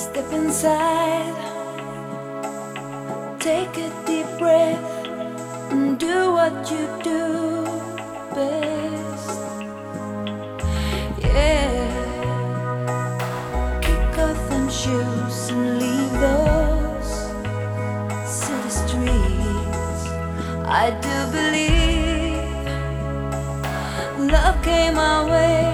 Step inside, take a deep breath, and do what you do best. Yeah, kick off them shoes and leave those city streets. I do believe love came our way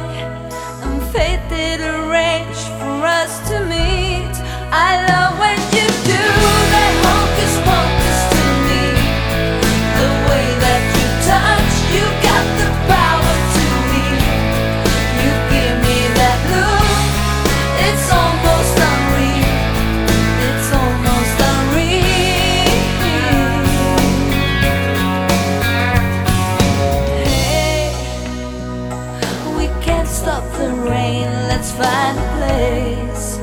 Let's find a place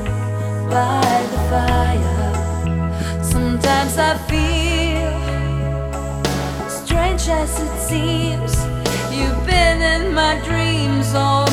by the fire. Sometimes I feel strange as it seems. You've been in my dreams all.